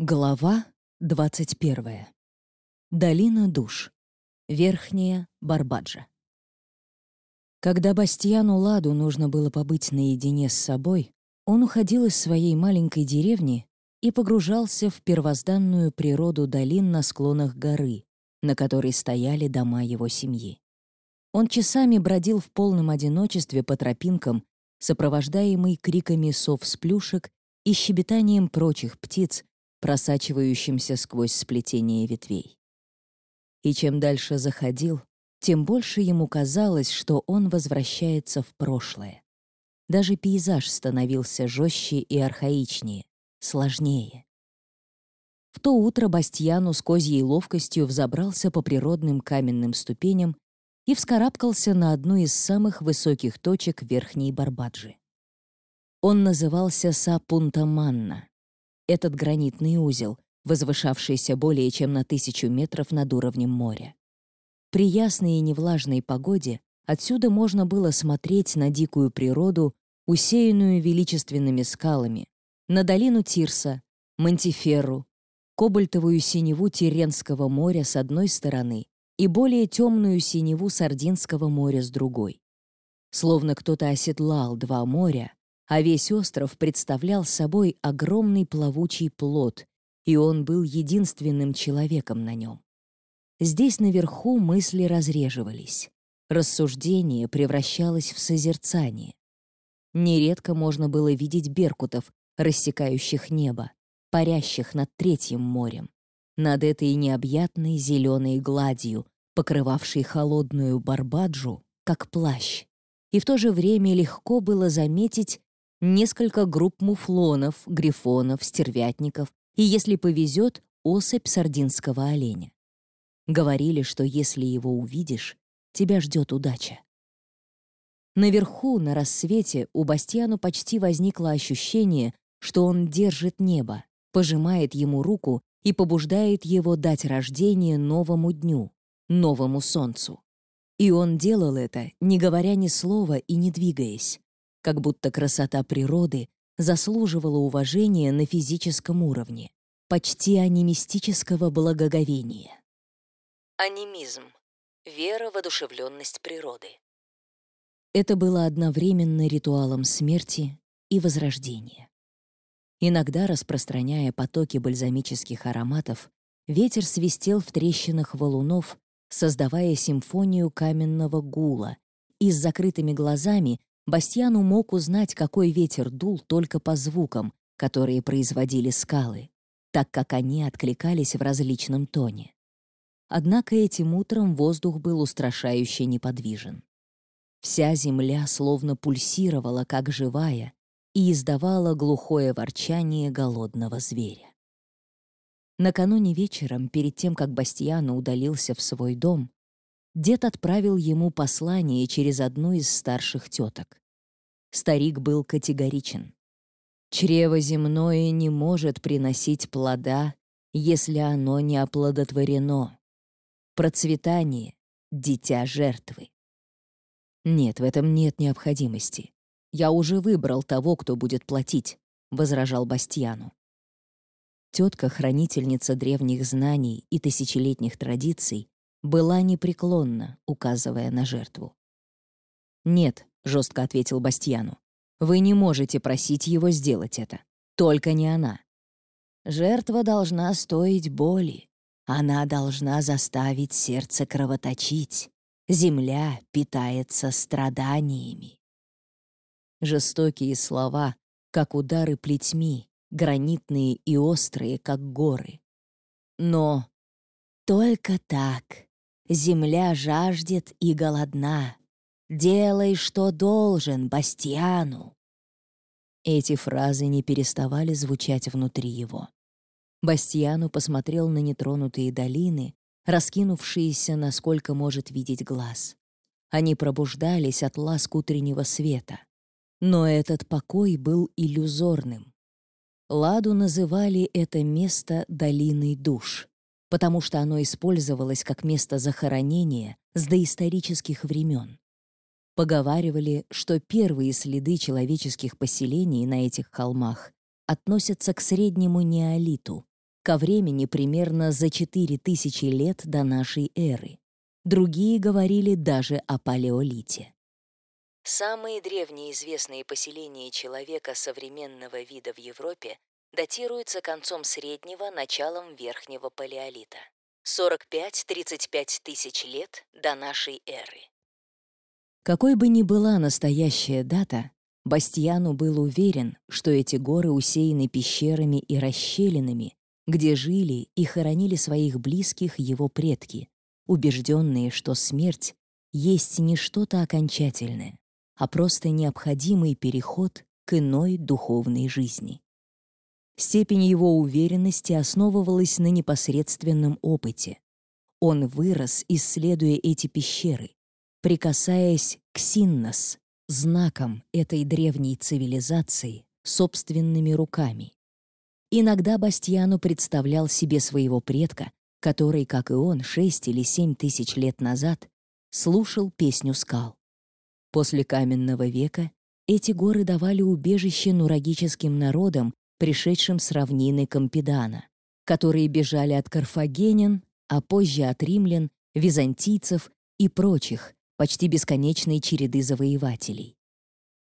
Глава 21. Долина душ. Верхняя Барбаджа. Когда Бастьяну Ладу нужно было побыть наедине с собой, он уходил из своей маленькой деревни и погружался в первозданную природу долин на склонах горы, на которой стояли дома его семьи. Он часами бродил в полном одиночестве по тропинкам, сопровождаемый криками сов с плюшек и щебетанием прочих птиц, просачивающимся сквозь сплетение ветвей. И чем дальше заходил, тем больше ему казалось, что он возвращается в прошлое. Даже пейзаж становился жестче и архаичнее, сложнее. В то утро Бастьяну с козьей ловкостью взобрался по природным каменным ступеням и вскарабкался на одну из самых высоких точек Верхней Барбаджи. Он назывался Сапунтаманна, этот гранитный узел, возвышавшийся более чем на тысячу метров над уровнем моря. При ясной и невлажной погоде отсюда можно было смотреть на дикую природу, усеянную величественными скалами, на долину Тирса, Мантиферру, кобальтовую синеву Тиренского моря с одной стороны и более темную синеву Сардинского моря с другой. Словно кто-то оседлал два моря, а весь остров представлял собой огромный плавучий плод, и он был единственным человеком на нем. Здесь наверху мысли разреживались. Рассуждение превращалось в созерцание. Нередко можно было видеть беркутов, рассекающих небо, парящих над Третьим морем, над этой необъятной зеленой гладью, покрывавшей холодную Барбаджу, как плащ. И в то же время легко было заметить несколько групп муфлонов, грифонов, стервятников и, если повезет, особь сардинского оленя. Говорили, что если его увидишь, тебя ждет удача. Наверху, на рассвете, у Бастьяну почти возникло ощущение, что он держит небо, пожимает ему руку и побуждает его дать рождение новому дню, новому солнцу. И он делал это, не говоря ни слова и не двигаясь, как будто красота природы заслуживала уважения на физическом уровне, почти анимистического благоговения. Анимизм — вера в одушевленность природы. Это было одновременно ритуалом смерти и возрождения. Иногда, распространяя потоки бальзамических ароматов, ветер свистел в трещинах валунов, создавая симфонию каменного гула, и с закрытыми глазами Бастьяну мог узнать, какой ветер дул только по звукам, которые производили скалы, так как они откликались в различном тоне. Однако этим утром воздух был устрашающе неподвижен. Вся земля словно пульсировала, как живая, и издавала глухое ворчание голодного зверя. Накануне вечером, перед тем, как Бастьяну удалился в свой дом, дед отправил ему послание через одну из старших теток. Старик был категоричен. «Чрево земное не может приносить плода, если оно не оплодотворено. Процветание — дитя жертвы». «Нет, в этом нет необходимости. Я уже выбрал того, кто будет платить», — возражал Бастьяну. Тетка, хранительница древних знаний и тысячелетних традиций, была непреклонна, указывая на жертву. «Нет», — жестко ответил Бастьяну, «вы не можете просить его сделать это. Только не она. Жертва должна стоить боли. Она должна заставить сердце кровоточить. Земля питается страданиями». Жестокие слова, как удары плетьми, гранитные и острые, как горы. Но только так земля жаждет и голодна. Делай, что должен, Бастиану. Эти фразы не переставали звучать внутри его. Бастиану посмотрел на нетронутые долины, раскинувшиеся, насколько может видеть глаз. Они пробуждались от ласк утреннего света. Но этот покой был иллюзорным. Ладу называли это место «долиной душ», потому что оно использовалось как место захоронения с доисторических времен. Поговаривали, что первые следы человеческих поселений на этих холмах относятся к среднему неолиту, ко времени примерно за 4000 лет до нашей эры. Другие говорили даже о палеолите. Самые древние известные поселения человека современного вида в Европе датируются концом среднего, началом верхнего палеолита. 45-35 тысяч лет до нашей эры. Какой бы ни была настоящая дата, Бастьяну был уверен, что эти горы усеяны пещерами и расщелинами, где жили и хоронили своих близких его предки, убежденные, что смерть есть не что-то окончательное, а просто необходимый переход к иной духовной жизни. Степень его уверенности основывалась на непосредственном опыте. Он вырос, исследуя эти пещеры, прикасаясь к Синнос, знаком этой древней цивилизации, собственными руками. Иногда Бастьяну представлял себе своего предка, который, как и он, шесть или семь тысяч лет назад, слушал песню скал. После каменного века эти горы давали убежище нурагическим народам, пришедшим с равнины Кампидана, которые бежали от карфагенян, а позже от римлян, византийцев и прочих, почти бесконечной череды завоевателей.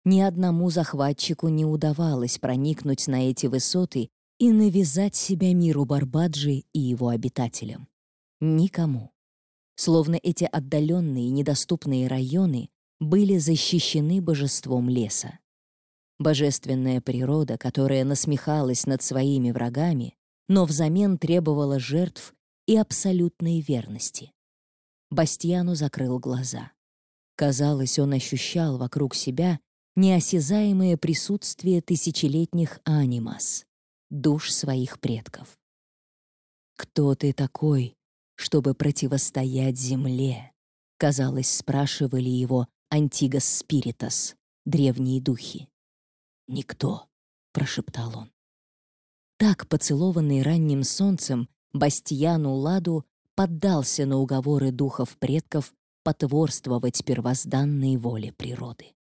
Ни одному захватчику не удавалось проникнуть на эти высоты и навязать себя миру Барбаджи и его обитателям. Никому. Словно эти отдаленные недоступные районы были защищены божеством леса. Божественная природа, которая насмехалась над своими врагами, но взамен требовала жертв и абсолютной верности. Бастьяну закрыл глаза. Казалось, он ощущал вокруг себя неосязаемое присутствие тысячелетних анимас, душ своих предков. «Кто ты такой, чтобы противостоять земле?» казалось, спрашивали его Антигас Спиритас, древние духи. «Никто», — прошептал он. Так, поцелованный ранним солнцем, Бастьяну Ладу поддался на уговоры духов предков потворствовать первозданной воле природы.